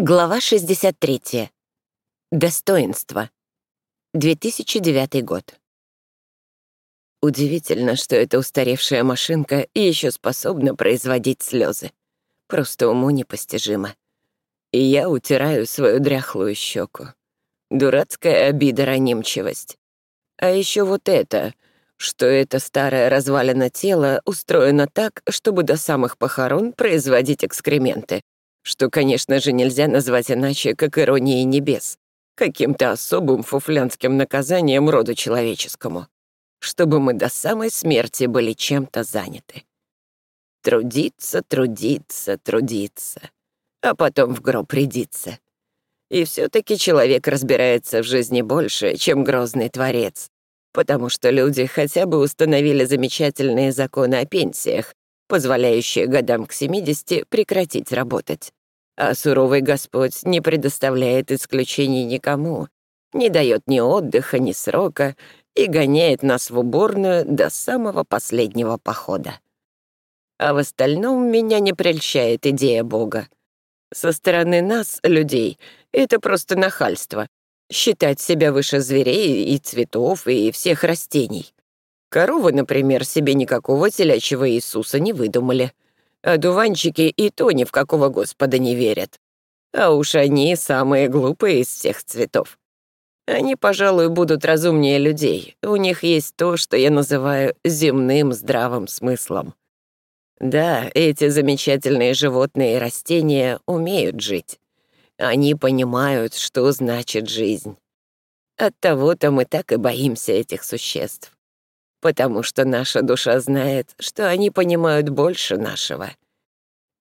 Глава 63. Достоинство. 2009 год. Удивительно, что эта устаревшая машинка еще способна производить слезы. Просто уму непостижимо. И я утираю свою дряхлую щеку. Дурацкая обида ранимчивость. А еще вот это, что это старое развалено тело устроено так, чтобы до самых похорон производить экскременты, что, конечно же, нельзя назвать иначе, как иронией небес, каким-то особым фуфлянским наказанием роду человеческому, чтобы мы до самой смерти были чем-то заняты. Трудиться, трудиться, трудиться, а потом в гроб рядиться. И все-таки человек разбирается в жизни больше, чем грозный творец, потому что люди хотя бы установили замечательные законы о пенсиях, позволяющие годам к 70 прекратить работать. А суровый Господь не предоставляет исключений никому, не дает ни отдыха, ни срока и гоняет нас в уборную до самого последнего похода. А в остальном меня не прельщает идея Бога. Со стороны нас, людей, это просто нахальство — считать себя выше зверей и цветов и всех растений. Коровы, например, себе никакого телячьего Иисуса не выдумали — а дуванчики и то ни в какого Господа не верят. А уж они самые глупые из всех цветов. Они, пожалуй, будут разумнее людей. У них есть то, что я называю земным здравым смыслом. Да, эти замечательные животные и растения умеют жить. Они понимают, что значит жизнь. Оттого-то мы так и боимся этих существ потому что наша душа знает, что они понимают больше нашего.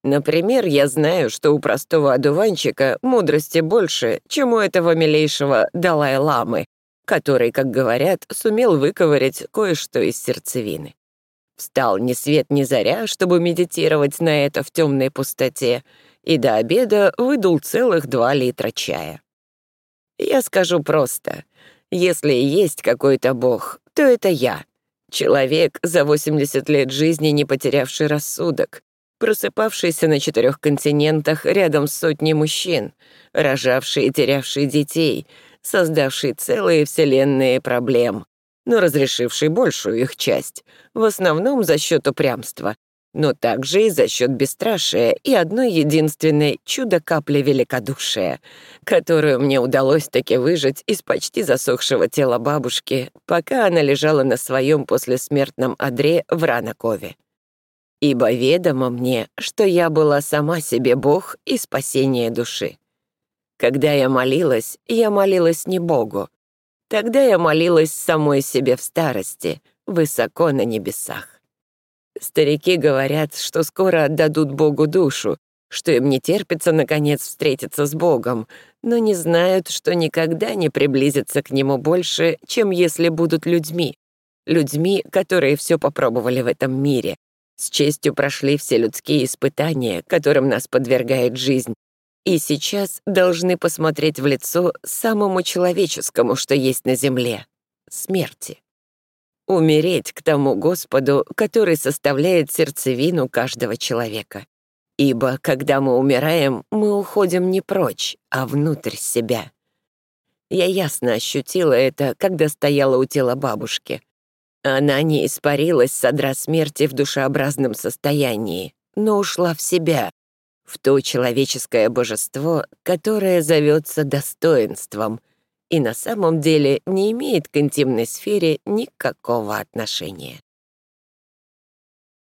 Например, я знаю, что у простого одуванчика мудрости больше, чем у этого милейшего Далай-ламы, который, как говорят, сумел выковырять кое-что из сердцевины. Встал ни свет ни заря, чтобы медитировать на это в темной пустоте, и до обеда выдул целых два литра чая. Я скажу просто, если есть какой-то бог, то это я — Человек, за 80 лет жизни не потерявший рассудок, просыпавшийся на четырех континентах рядом с сотней мужчин, рожавший и терявший детей, создавший целые вселенные проблем, но разрешивший большую их часть, в основном за счет упрямства, но также и за счет бесстрашия и одной единственной чудо-капли великодушия, которую мне удалось таки выжать из почти засохшего тела бабушки, пока она лежала на своем послесмертном одре в Ранакове. Ибо ведомо мне, что я была сама себе Бог и спасение души. Когда я молилась, я молилась не Богу. Тогда я молилась самой себе в старости, высоко на небесах. Старики говорят, что скоро отдадут Богу душу, что им не терпится, наконец, встретиться с Богом, но не знают, что никогда не приблизятся к Нему больше, чем если будут людьми. Людьми, которые все попробовали в этом мире, с честью прошли все людские испытания, которым нас подвергает жизнь, и сейчас должны посмотреть в лицо самому человеческому, что есть на земле — смерти умереть к тому Господу, который составляет сердцевину каждого человека. Ибо, когда мы умираем, мы уходим не прочь, а внутрь себя. Я ясно ощутила это, когда стояла у тела бабушки. Она не испарилась с одра смерти в душеобразном состоянии, но ушла в себя, в то человеческое божество, которое зовется достоинством — и на самом деле не имеет к интимной сфере никакого отношения.